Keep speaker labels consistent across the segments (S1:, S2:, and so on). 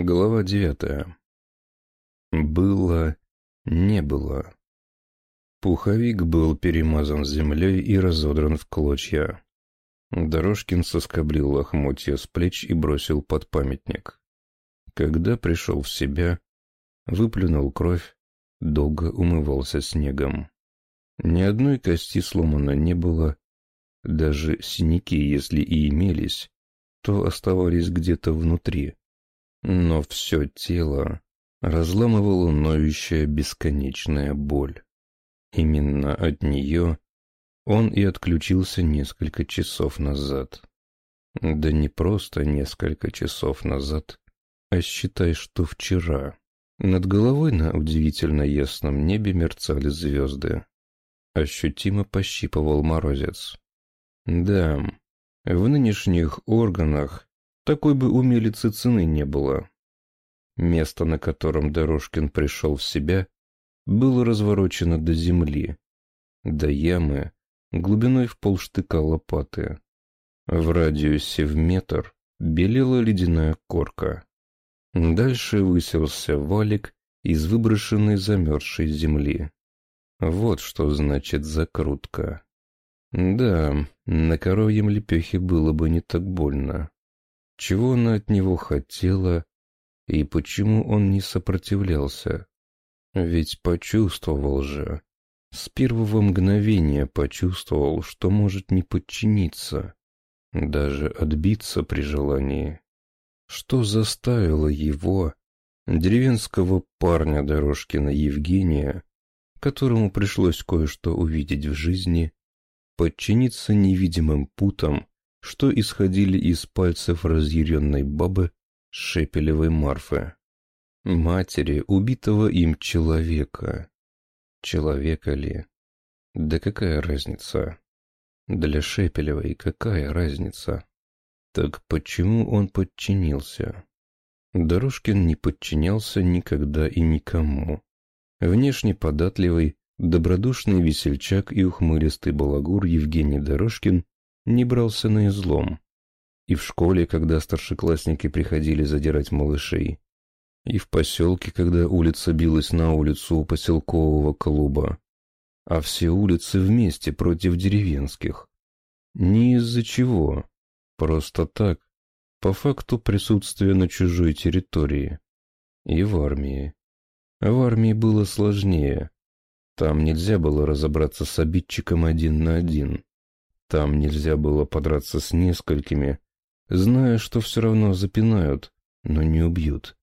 S1: Глава девятая. Было, не было. Пуховик был перемазан землей и разодран в клочья. Дорожкин соскоблил лохмотья с плеч и бросил под памятник. Когда пришел в себя, выплюнул кровь, долго умывался снегом. Ни одной кости сломано не было, даже синяки, если и имелись, то оставались где-то внутри. Но все тело разламывала ноющая бесконечная боль. Именно от нее он и отключился несколько часов назад. Да не просто несколько часов назад, а считай, что вчера. Над головой на удивительно ясном небе мерцали звезды. Ощутимо пощипывал морозец. Да, в нынешних органах такой бы умелицы цены не было. Место, на котором Дорожкин пришел в себя, было разворочено до земли, до ямы, глубиной в полштыка лопаты. В радиусе в метр белела ледяная корка. Дальше высился валик из выброшенной замерзшей земли. Вот что значит закрутка. Да, на коровьем лепехе было бы не так больно. Чего она от него хотела и почему он не сопротивлялся? Ведь почувствовал же. С первого мгновения почувствовал, что может не подчиниться, даже отбиться при желании. Что заставило его, деревенского парня Дорожкина Евгения, которому пришлось кое-что увидеть в жизни, подчиниться невидимым путам что исходили из пальцев разъяренной бабы Шепелевой Марфы, матери убитого им человека. Человека ли? Да какая разница? Для Шепелевой какая разница? Так почему он подчинился? Дорожкин не подчинялся никогда и никому. Внешне податливый, добродушный весельчак и ухмылистый балагур Евгений Дорожкин не брался на излом. И в школе, когда старшеклассники приходили задирать малышей, и в поселке, когда улица билась на улицу у поселкового клуба, а все улицы вместе против деревенских. Не из-за чего, просто так, по факту присутствия на чужой территории. И в армии. В армии было сложнее. Там нельзя было разобраться с обидчиком один на один. Там нельзя было подраться с несколькими, зная, что все равно запинают, но не убьют.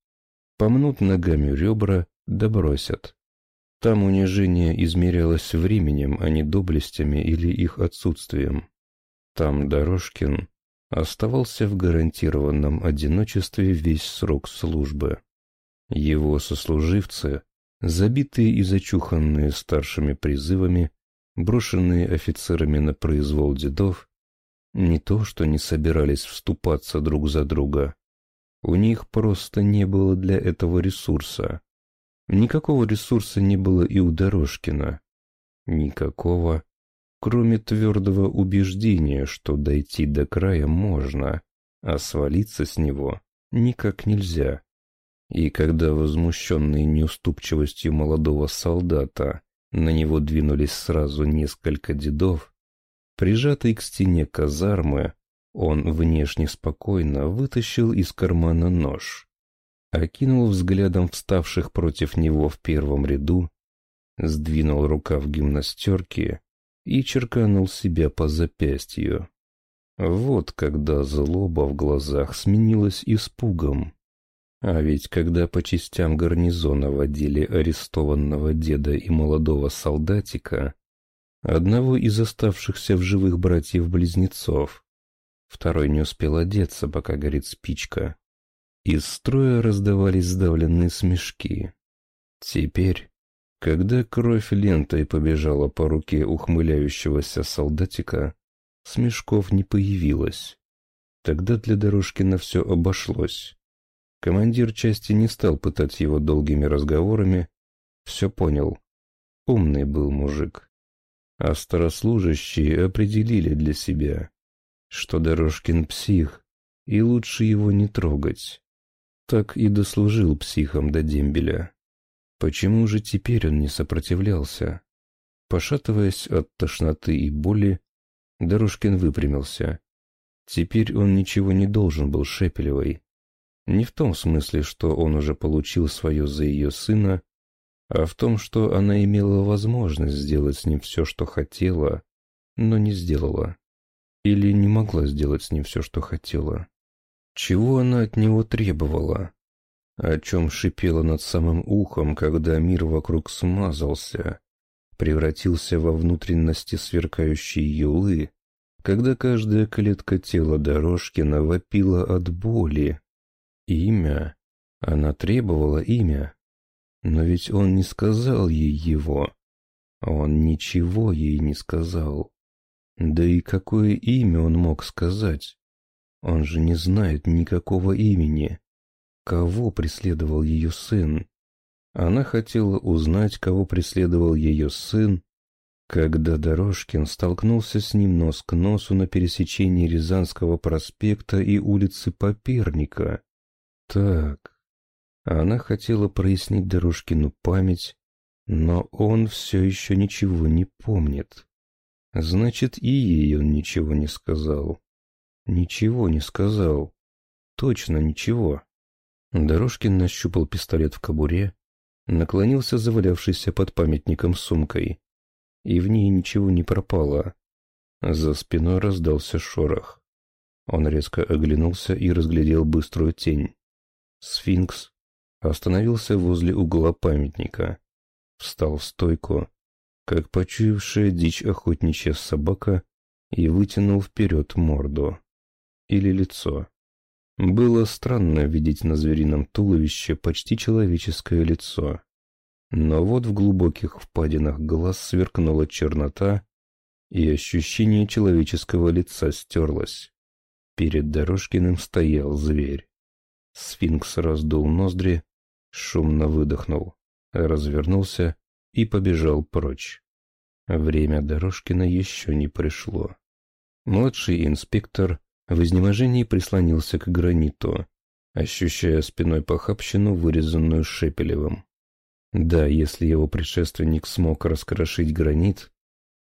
S1: Помнут ногами ребра, да. Там унижение измерялось временем, а не доблестями или их отсутствием. Там Дорожкин оставался в гарантированном одиночестве весь срок службы. Его сослуживцы, забитые и зачуханные старшими призывами, брошенные офицерами на произвол дедов, не то что не собирались вступаться друг за друга. У них просто не было для этого ресурса. Никакого ресурса не было и у Дорожкина. Никакого, кроме твердого убеждения, что дойти до края можно, а свалиться с него никак нельзя. И когда возмущенный неуступчивостью молодого солдата на него двинулись сразу несколько дедов. Прижатый к стене казармы, он внешне спокойно вытащил из кармана нож, окинул взглядом вставших против него в первом ряду, сдвинул рукав гимнастерки и черканул себя по запястью. Вот когда злоба в глазах сменилась испугом. А ведь когда по частям гарнизона водили арестованного деда и молодого солдатика, одного из оставшихся в живых братьев-близнецов, второй не успел одеться, пока горит спичка, из строя раздавались сдавленные смешки. Теперь, когда кровь лентой побежала по руке ухмыляющегося солдатика, смешков не появилось. Тогда для Дорожкина все обошлось. Командир части не стал пытать его долгими разговорами, все понял. Умный был мужик. А старослужащие определили для себя, что Дорожкин псих, и лучше его не трогать. Так и дослужил психом до дембеля. Почему же теперь он не сопротивлялся? Пошатываясь от тошноты и боли, Дорожкин выпрямился. Теперь он ничего не должен был Шепелевой. Не в том смысле, что он уже получил свое за ее сына, а в том, что она имела возможность сделать с ним все, что хотела, но не сделала. Или не могла сделать с ним все, что хотела. Чего она от него требовала? О чем шипела над самым ухом, когда мир вокруг смазался, превратился во внутренности сверкающей юлы, когда каждая клетка тела Дорожкина вопила от боли. Имя. Она требовала имя. Но ведь он не сказал ей его. Он ничего ей не сказал. Да и какое имя он мог сказать? Он же не знает никакого имени. Кого преследовал ее сын? Она хотела узнать, кого преследовал ее сын, когда Дорожкин столкнулся с ним нос к носу на пересечении Рязанского проспекта и улицы Поперника. Так, она хотела прояснить Дорожкину память, но он все еще ничего не помнит. Значит, и ей он ничего не сказал. Ничего не сказал. Точно ничего. Дорожкин нащупал пистолет в кобуре, наклонился завалявшийся под памятником сумкой и в ней ничего не пропало. За спиной раздался шорох. Он резко оглянулся и разглядел быструю тень. Сфинкс остановился возле угла памятника, встал в стойку, как почуявшая дичь охотничья собака, и вытянул вперед морду. Или лицо. Было странно видеть на зверином туловище почти человеческое лицо. Но вот в глубоких впадинах глаз сверкнула чернота, и ощущение человеческого лица стерлось. Перед Дорожкиным стоял зверь. Сфинкс раздул ноздри, шумно выдохнул, развернулся и побежал прочь. Время Дорожкина еще не пришло. Младший инспектор в изнеможении прислонился к граниту, ощущая спиной похабщину, вырезанную Шепелевым. Да, если его предшественник смог раскрошить гранит,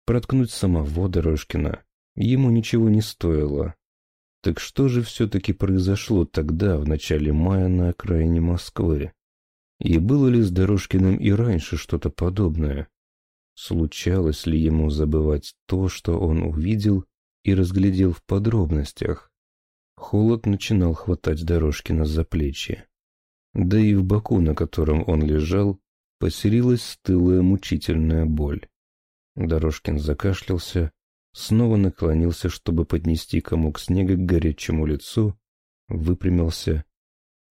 S1: проткнуть самого Дорожкина ему ничего не стоило. Так что же все-таки произошло тогда, в начале мая на окраине Москвы? И было ли с Дорожкиным и раньше что-то подобное? Случалось ли ему забывать то, что он увидел и разглядел в подробностях? Холод начинал хватать Дорожкина за плечи. Да и в боку, на котором он лежал, поселилась стылая мучительная боль. Дорожкин закашлялся, снова наклонился, чтобы поднести комок снега к горячему лицу, выпрямился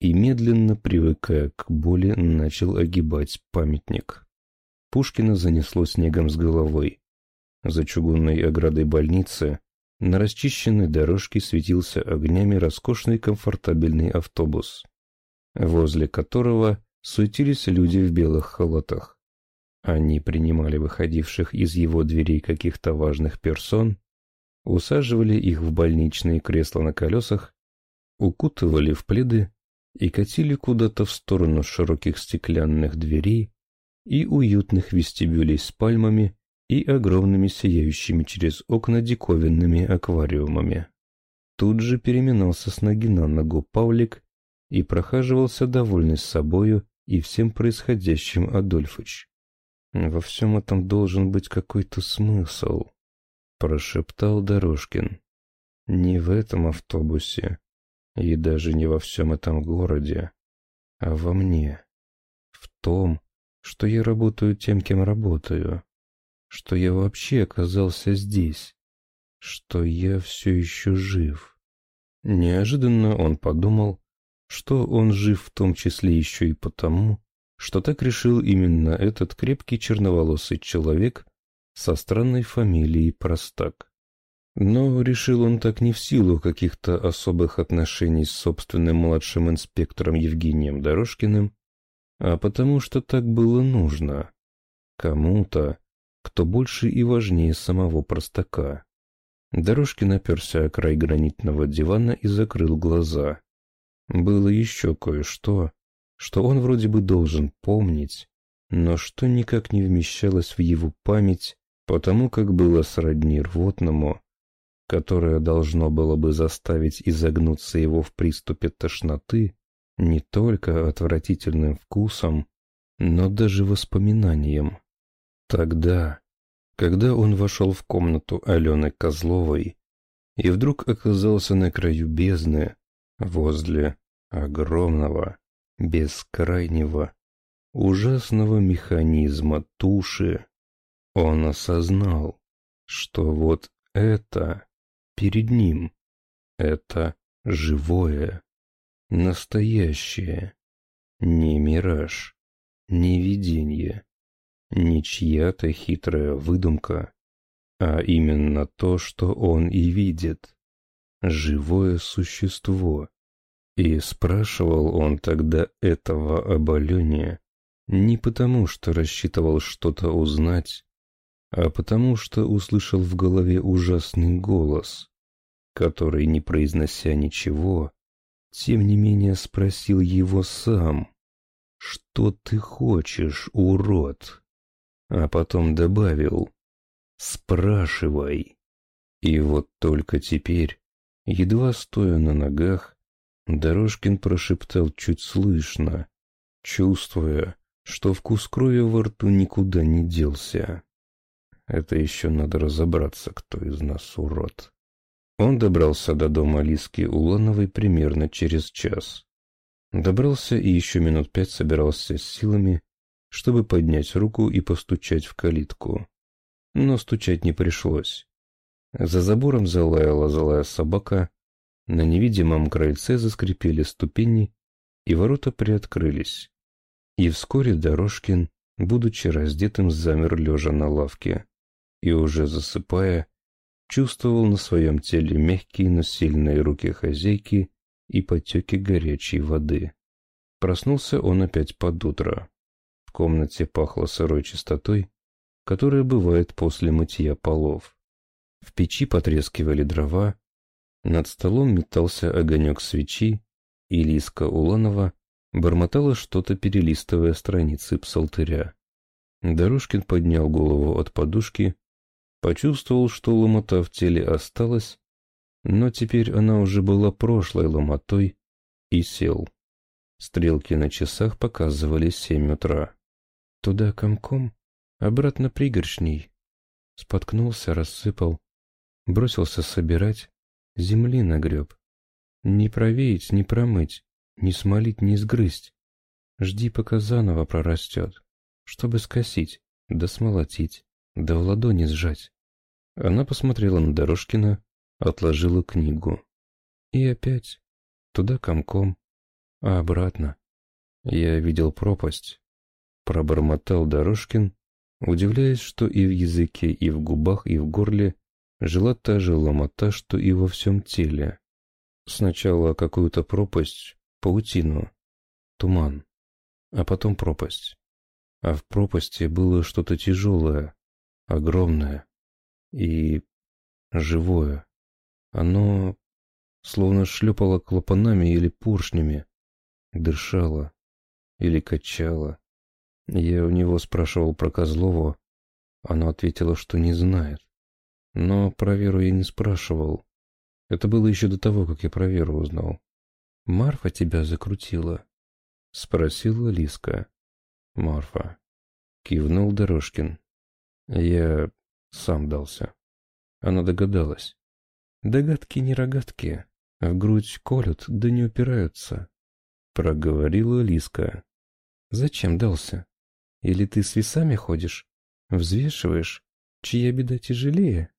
S1: и, медленно привыкая к боли, начал огибать памятник. Пушкина занесло снегом с головой. За чугунной оградой больницы на расчищенной дорожке светился огнями роскошный комфортабельный автобус, возле которого суетились люди в белых халатах. Они принимали выходивших из его дверей каких-то важных персон, усаживали их в больничные кресла на колесах, укутывали в пледы и катили куда-то в сторону широких стеклянных дверей и уютных вестибюлей с пальмами и огромными сияющими через окна диковинными аквариумами. Тут же переминался с ноги на ногу Павлик и прохаживался довольный собою и всем происходящим Адольфыч. «Во всем этом должен быть какой-то смысл», — прошептал Дорожкин. «Не в этом автобусе, и даже не во всем этом городе, а во мне. В том, что я работаю тем, кем работаю, что я вообще оказался здесь, что я все еще жив». Неожиданно он подумал, что он жив в том числе еще и потому, что так решил именно этот крепкий черноволосый человек со странной фамилией Простак. Но решил он так не в силу каких-то особых отношений с собственным младшим инспектором Евгением Дорожкиным, а потому что так было нужно. Кому-то, кто больше и важнее самого простака. Дорожкин оперся о край гранитного дивана и закрыл глаза. было еще кое-что, что он вроде бы должен помнить, но что никак не вмещалось в его память, потому как было сродни рвотному, которое должно было бы заставить изогнуться его в приступе тошноты не только отвратительным вкусом, но даже воспоминанием. Тогда, когда он вошел в комнату Алены Козловой и вдруг оказался на краю бездны, возле огромного, бескрайнего, ужасного механизма туши, он осознал, что вот это перед ним, это живое, настоящее, не мираж, не видение, не чья-то хитрая выдумка, а именно то, что он и видит, живое существо. И спрашивал он тогда этого об Алене не потому, что рассчитывал что-то узнать, а потому что услышал в голове ужасный голос, который, не произнося ничего, тем не менее спросил его сам, «Что ты хочешь, урод?» А потом добавил, «Спрашивай». И вот только теперь, едва стоя на ногах, Дорожкин прошептал чуть слышно, чувствуя, что вкус крови во рту никуда не делся. Это еще надо разобраться, кто из нас урод. Он добрался до дома Лиски Улановой примерно через час. Добрался и еще минут пять собирался с силами, чтобы поднять руку и постучать в калитку. Но стучать не пришлось. За забором залаяла злая собака, на невидимом крыльце заскрипели ступени, и ворота приоткрылись. И вскоре Дорожкин, будучи раздетым, замер лежа на лавке и уже засыпая, чувствовал на своем теле мягкие, но сильные руки хозяйки и потеки горячей воды. Проснулся он опять под утро. В комнате пахло сырой чистотой, которая бывает после мытья полов. В печи потрескивали дрова, над столом метался огонек свечи, и Лиска Уланова бормотала что-то, перелистывая страницы псалтыря. Дорожкин поднял голову от подушки Почувствовал, что ломота в теле осталась, но теперь она уже была прошлой ломотой, и сел. Стрелки на часах показывали семь утра. Туда комком, обратно пригоршней. Споткнулся, рассыпал, бросился собирать, земли нагреб. Не провеять, не промыть, не смолить, не сгрызть. Жди, пока заново прорастет, чтобы скосить, да смолотить, да в ладони сжать. Она посмотрела на Дорожкина, отложила книгу. И опять. Туда комком, а обратно. Я видел пропасть. Пробормотал Дорожкин, удивляясь, что и в языке, и в губах, и в горле жила та же ломота, что и во всем теле. Сначала какую-то пропасть, паутину, туман, а потом пропасть. А в пропасти было что-то тяжелое, огромное, и живое. Оно словно шлепало клапанами или поршнями, дышало или качало. Я у него спрашивал про Козлову, она ответила, что не знает. Но про Веру я не спрашивал. Это было еще до того, как я про Веру узнал. «Марфа тебя закрутила?» — спросила Лиска. «Марфа». Кивнул Дорожкин. «Я сам дался. Она догадалась. Догадки не рогатки, в грудь колют, да не упираются. Проговорила Лиска. Зачем дался? Или ты с весами ходишь? Взвешиваешь? Чья беда тяжелее?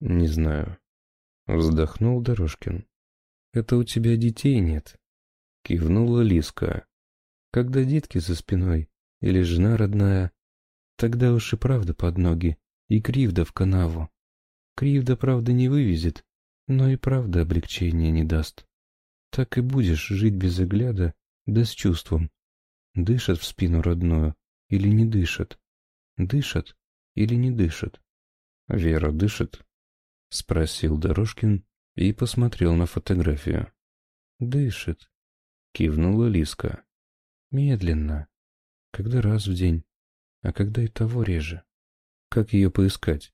S1: Не знаю. Вздохнул Дорожкин. Это у тебя детей нет. Кивнула Лиска. Когда детки за спиной или жена родная, тогда уж и правда под ноги и Кривда в канаву. Кривда, правда, не вывезет, но и правда облегчения не даст. Так и будешь жить без огляда, да с чувством. Дышат в спину родную или не дышат? Дышат или не дышат? Вера дышит? Спросил Дорожкин и посмотрел на фотографию. Дышит. Кивнула Лиска.
S2: Медленно. Когда раз в день, а когда и того реже.
S1: Как ее поискать?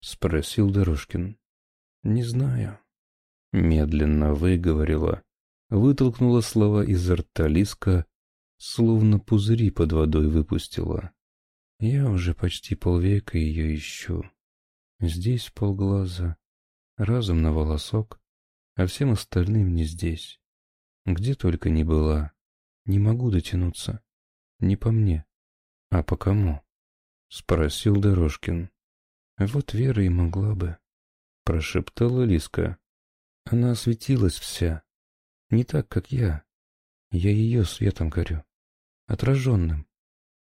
S1: Спросил Дорожкин.
S2: Не знаю.
S1: Медленно выговорила. Вытолкнула слова изо рта Лиска, словно пузыри под водой выпустила.
S2: Я уже почти полвека ее ищу. Здесь полглаза, разум на волосок, а всем остальным не здесь. Где только не была, не могу дотянуться. Не по мне. А по кому? Спросил Дорожкин. Вот Вера и могла бы. Прошептала Лиска. Она осветилась вся. Не так, как я. Я ее светом горю. Отраженным.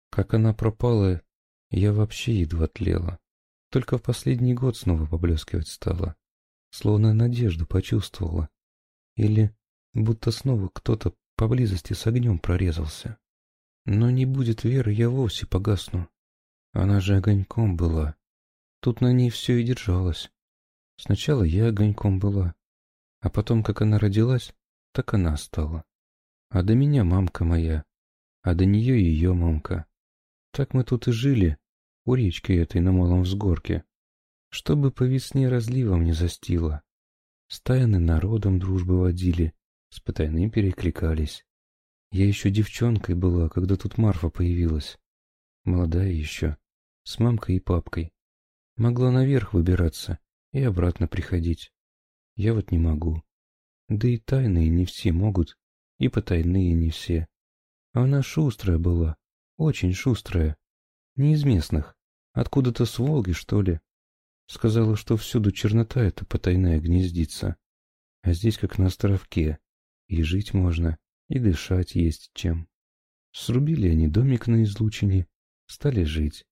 S2: Как она пропала, я вообще едва тлела. Только в последний год снова поблескивать стала. Словно надежду почувствовала. Или будто снова кто-то поблизости с огнем прорезался. Но не будет веры, я вовсе погасну. Она же огоньком была. Тут на ней все и держалось. Сначала я огоньком была, а потом, как она родилась, так она стала. А до меня мамка моя, а до нее ее мамка. Так мы тут и жили, у речки этой на малом взгорке, чтобы по весне разливом не застило. Стаяны народом дружбы водили, с потайным перекликались. Я еще девчонкой была, когда тут Марфа появилась. Молодая еще, с мамкой и папкой. Могла наверх выбираться и обратно приходить. Я вот не могу. Да и тайные не все могут, и потайные не все. Она шустрая была, очень шустрая. Не из местных, откуда-то с Волги, что ли. Сказала, что всюду чернота эта потайная гнездится. А здесь как на островке. И жить можно, и дышать есть чем. Срубили они домик на излучине, стали жить.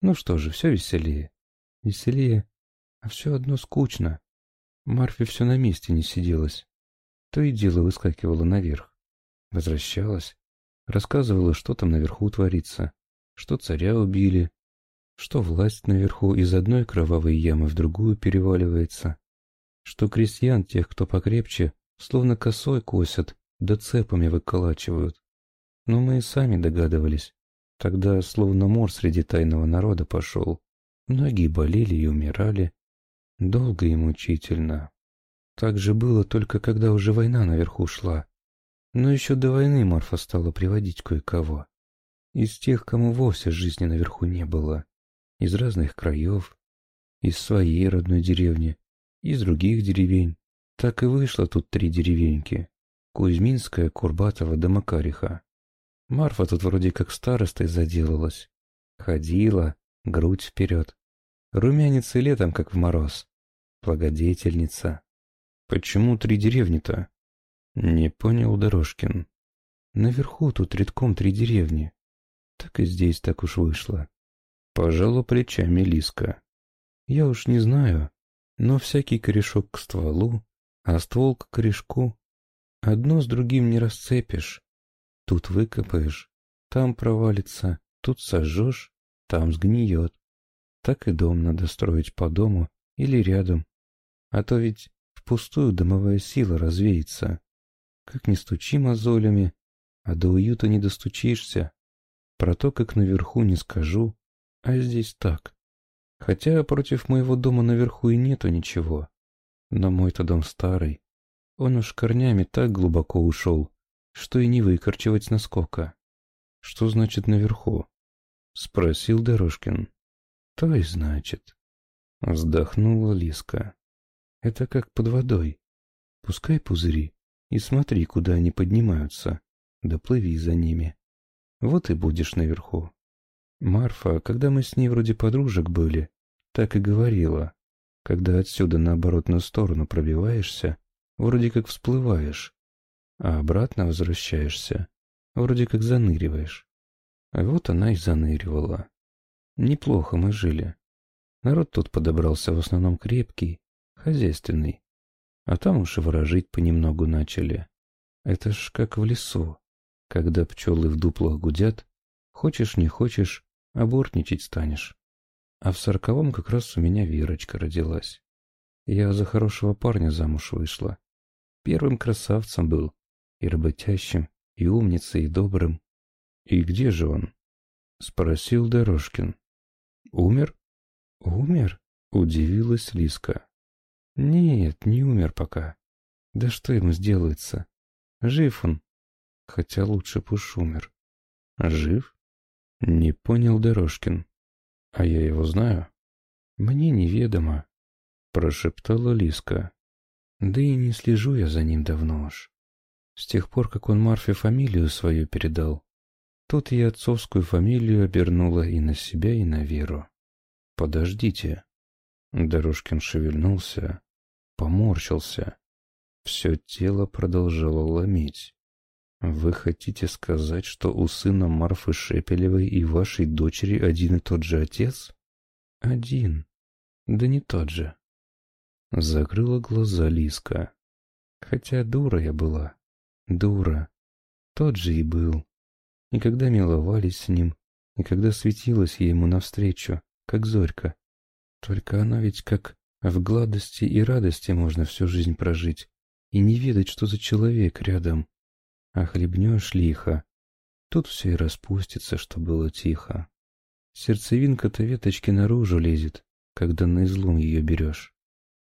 S2: Ну что же, все веселее. Веселее, а все одно скучно. Марфе все на месте не сиделась. То и дело выскакивала наверх. Возвращалась, рассказывала, что там наверху творится, что царя убили, что власть наверху из одной кровавой ямы в другую переваливается, что крестьян, тех, кто покрепче, Словно косой косят, да цепами выколачивают. Но мы и сами догадывались. Тогда словно мор среди тайного народа пошел. Многие болели и умирали. Долго и мучительно. Так же было только когда уже война наверху шла. Но еще до войны Марфа стала приводить кое-кого. Из тех, кому вовсе жизни наверху не было. Из разных краев. Из своей родной деревни. Из других деревень. Так и вышло тут три деревеньки. Кузьминская, Курбатова да Макариха. Марфа тут вроде как старостой заделалась. Ходила, грудь вперед. Румянец и летом, как в мороз. Благодетельница. Почему три деревни-то? Не понял Дорожкин. Наверху тут редком три деревни. Так и здесь так уж вышло. Пожала плечами Лиска. Я уж не знаю, но всякий корешок к стволу, а ствол к корешку. Одно с другим не расцепишь. Тут выкопаешь, там провалится, тут сожжешь, там сгниет. Так и дом надо строить по дому или рядом. А то ведь впустую дымовая сила развеется. Как не стучи мозолями, а до уюта не достучишься. Про то, как наверху, не скажу, а здесь так. Хотя против моего дома наверху и нету ничего. Но мой-то дом старый. Он уж корнями так глубоко ушел, что и не выкорчевать наскока. Что значит наверху? Спросил Дорожкин. То и значит. Вздохнула Лиска. Это как под водой. Пускай пузыри и смотри, куда они поднимаются. Да плыви за ними. Вот и будешь наверху. Марфа, когда мы с ней вроде подружек были, так и говорила. Когда отсюда на оборотную сторону пробиваешься, вроде как всплываешь, а обратно возвращаешься, вроде как заныриваешь. А вот она и заныривала. Неплохо мы жили. Народ тут подобрался в основном крепкий, хозяйственный. А там уж и ворожить понемногу начали. Это ж как в лесу. Когда пчелы в дуплах гудят, хочешь не хочешь, обортничать станешь. А в сороковом как раз у меня Верочка родилась. Я за хорошего парня замуж вышла. Первым красавцем был. и работящим, и умницей, и добрым.
S1: И где же он? Спросил Дорожкин.
S2: Умер? Умер? Удивилась Лиска. Нет, не умер пока. Да что ему сделается? Жив он. Хотя лучше уж умер.
S1: Жив? Не понял Дорожкин. А я его знаю?
S2: Мне неведомо, прошептала Лиска. Да и не слежу я за ним давно уж. С тех пор, как он Марфе фамилию свою передал. Тут я отцовскую фамилию обернула и на себя, и на Веру.
S1: Подождите. Дорожкин шевельнулся, поморщился. Все тело продолжало ломить. Вы хотите сказать, что у сына Марфы Шепелевой и вашей дочери один и тот же отец?
S2: Один. Да не тот же. Закрыла глаза Лиска. Хотя дура я была. Дура. Тот же и был. И когда миловались с ним, и когда светилась я ему навстречу, как зорька. Только она ведь как в гладости и радости можно всю жизнь прожить и не ведать, что за человек рядом. А хлебнешь лихо. Тут все и распустится, что было тихо. Сердцевинка-то веточки наружу лезет, когда на излом ее берешь.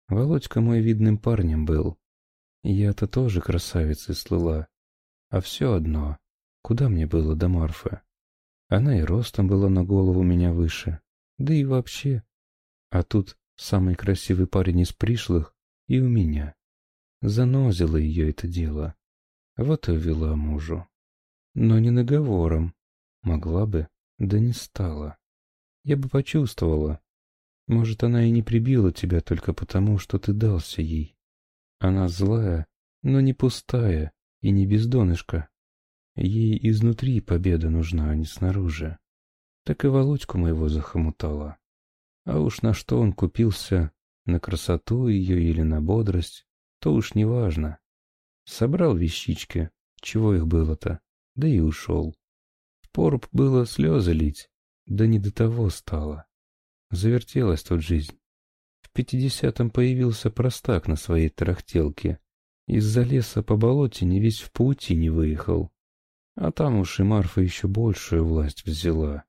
S2: Володька мой видным парнем был. Я-то тоже красавицей слыла. А все одно, куда мне было до Марфы? Она и ростом была на голову меня выше, да и вообще. А тут самый красивый парень из пришлых и у меня. Занозило ее это дело. Вот и увела мужу. Но не наговором. Могла бы, да не стала. Я бы почувствовала. Может, она и не прибила тебя только потому, что ты дался ей. Она злая, но не пустая и не бездонышка. Ей изнутри победа нужна, а не снаружи. Так и Володьку моего захомутала. А уж на что он купился, на красоту ее или на бодрость, то уж не важно. Собрал вещички, чего их было-то, да и ушел. В поруб было слезы лить, да не до того стало. Завертелась тут жизнь. В пятидесятом появился простак на своей тарахтелке. Из-за леса по болотине весь в паутине выехал. А там уж и Марфа еще большую власть взяла.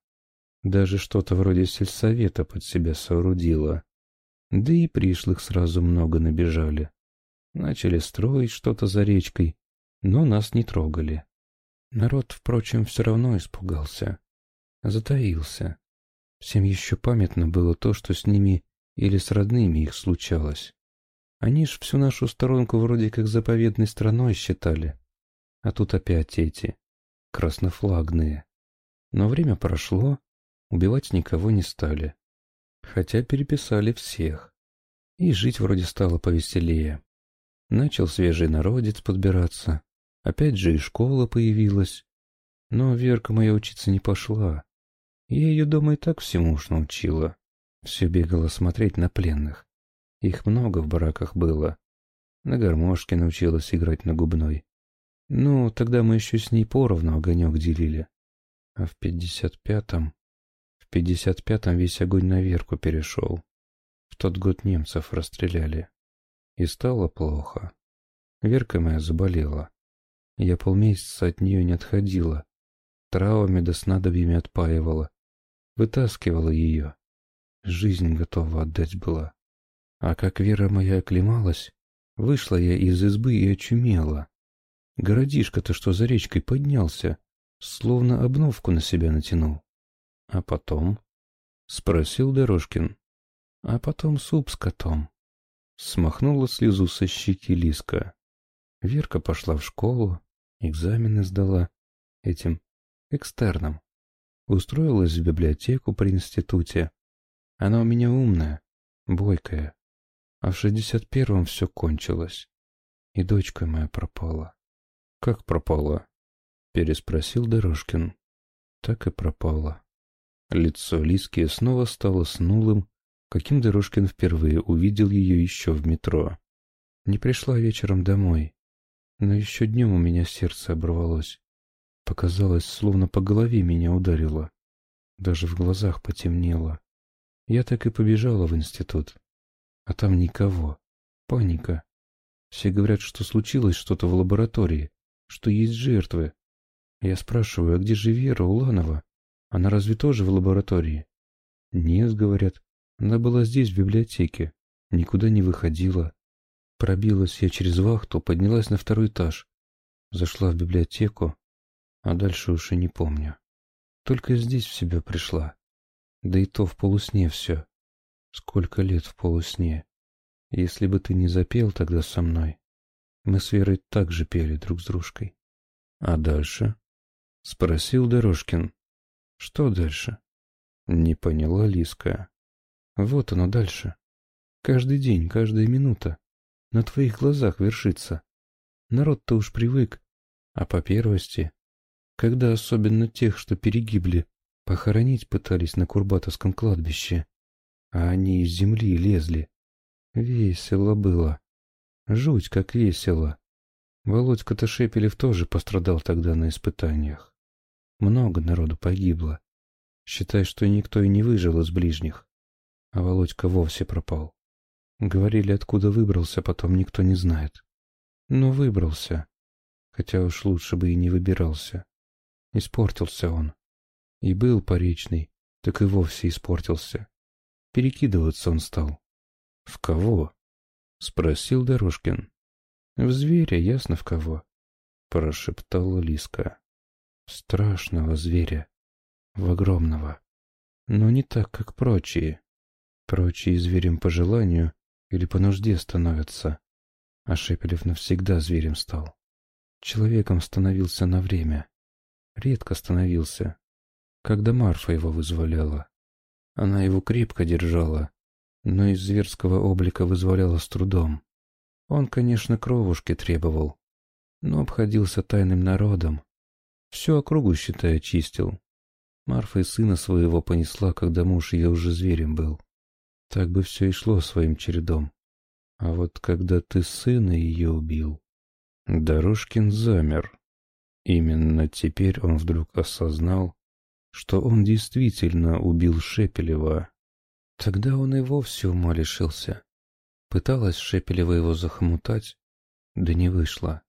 S2: Даже что-то вроде сельсовета под себя соорудила. Да и пришлых сразу много набежали. Начали строить что-то за речкой, но нас не трогали. Народ, впрочем, все равно испугался. Затаился. Всем еще памятно было то, что с ними или с родными их случалось. Они ж всю нашу сторонку вроде как заповедной страной считали. А тут опять эти, краснофлагные. Но время прошло, убивать никого не стали. Хотя переписали всех. И жить вроде стало повеселее. Начал свежий народец подбираться. Опять же и школа появилась. Но Верка моя учиться не пошла. Я ее дома и так всему уж научила. Все бегала смотреть на пленных. Их много в бараках было. На гармошке научилась играть на губной. Ну, тогда мы еще с ней поровну огонек делили. А в пятьдесят пятом... В пятьдесят пятом весь огонь на Верку перешел. В тот год немцев расстреляли. И стало плохо. Верка моя заболела. Я полмесяца от нее не отходила. Травами да снадобьями отпаивала. Вытаскивала ее. Жизнь готова отдать была. А как Вера моя оклемалась, вышла я из избы и очумела. Городишко-то что за речкой поднялся, словно обновку на себя натянул. А потом? — спросил Дорожкин. А потом суп с котом. Смахнула слезу со щеки Лиска. Верка пошла в школу, экзамены сдала этим экстерном. Устроилась в библиотеку при институте. Она у меня умная, бойкая. А в шестьдесят первом все кончилось. И дочка моя пропала.
S1: «Как пропала?» — переспросил Дорожкин.
S2: Так и пропала.
S1: Лицо Лиски снова стало снулым, каким Дорожкин впервые увидел ее еще в метро.
S2: Не пришла вечером домой, но еще днем у меня сердце оборвалось. Показалось, словно по голове меня ударило. Даже в глазах потемнело. Я так и побежала в институт. А там никого. Паника. Все говорят, что случилось что-то в лаборатории что есть жертвы. Я спрашиваю, а где же Вера Уланова? Она разве тоже в лаборатории? Нет, говорят. Она была здесь, в библиотеке. Никуда не выходила. Пробилась я через вахту, поднялась на второй этаж. Зашла в библиотеку, а дальше уж и не помню. Только здесь в себя пришла. Да и то в полусне все. Сколько лет в полусне. Если бы ты не запел тогда со мной. Мы с Верой так же пели друг с дружкой. А дальше? Спросил Дорожкин. Что дальше? Не поняла Лиска. Вот оно дальше. Каждый день, каждая минута. На твоих глазах вершится. Народ-то уж привык. А по первости, когда особенно тех, что перегибли, похоронить пытались на Курбатовском кладбище, а они из земли лезли. Весело было. Жуть, как весело. Володька-то Шепелев тоже пострадал тогда на испытаниях. Много народу погибло. Считай, что никто и не выжил из ближних. А Володька вовсе пропал. Говорили, откуда выбрался, потом никто не знает. Но выбрался. Хотя уж лучше бы и не выбирался. Испортился он. И был поречный, так и вовсе испортился. Перекидываться он стал. — В кого? — спросил Дорожкин. — В зверя, ясно в кого, — прошептала Лиска. — Страшного зверя. В огромного. Но не так, как прочие. Прочие зверем по желанию или по нужде становятся. А Шепелев навсегда зверем стал. Человеком становился на время. Редко становился. Когда Марфа его вызволяла. Она его крепко держала, но из зверского облика вызволяла с трудом. Он, конечно, кровушки требовал, но обходился тайным народом. Всю округу, считая, чистил. Марфа и сына своего понесла, когда муж ее уже зверем был. Так бы все и шло своим чередом. А вот когда ты сына ее убил... Дорожкин замер. Именно теперь он вдруг осознал, что он действительно убил Шепелева. Тогда он и вовсе ума лишился. Пыталась Шепелева его захомутать, да не вышло.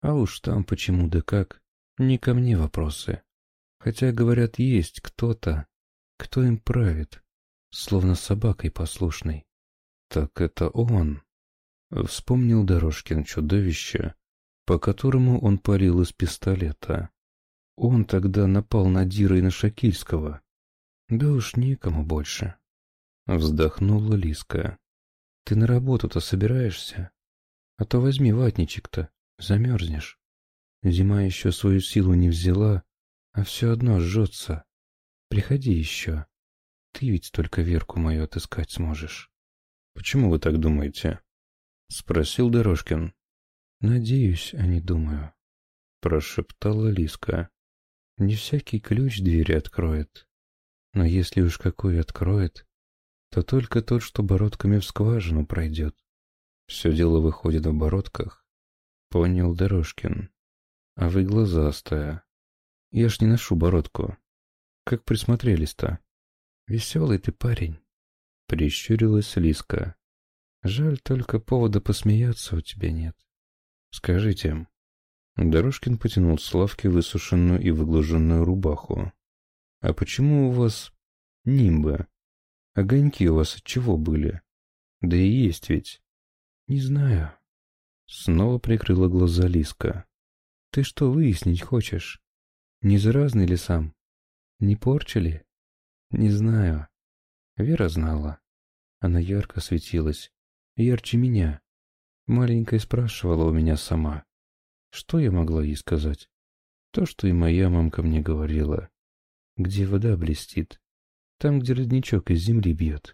S2: А уж там почему да как, не ко мне вопросы. Хотя, говорят, есть кто-то, кто им правит, словно собакой послушной. Так это он. Вспомнил Дорожкин чудовище, по которому он парил из пистолета. Он тогда напал на Дира и на Шакильского. Да уж никому больше. Вздохнула Лиска. Ты на работу-то собираешься? А то возьми ватничек-то, замерзнешь. Зима еще свою силу не взяла, а все одно жжется. Приходи еще. Ты ведь только Верку мою отыскать сможешь. — Почему вы так думаете? — спросил Дорожкин. — Надеюсь, а не думаю, — прошептала Лиска. — Не всякий ключ двери откроет. Но если уж какой откроет, то только тот, что бородками в скважину пройдет. Все дело выходит в бородках. Понял Дорожкин. А вы глазастая. Я ж не ношу бородку. Как присмотрелись-то? Веселый ты парень. Прищурилась Лиска. Жаль, только повода посмеяться у тебя нет. Скажите. Дорожкин потянул с лавки высушенную и выглаженную рубаху. А почему у вас нимбы? Огоньки у вас от чего были? Да и есть ведь. Не знаю. Снова прикрыла глаза Лиска. Ты что выяснить хочешь? Не заразный ли сам? Не порчили? Не знаю. Вера знала. Она ярко светилась. Ярче меня. Маленькая спрашивала у меня сама. Что я могла ей сказать? То, что и моя мамка мне говорила. Где вода блестит? Там, где родничок из земли бьет.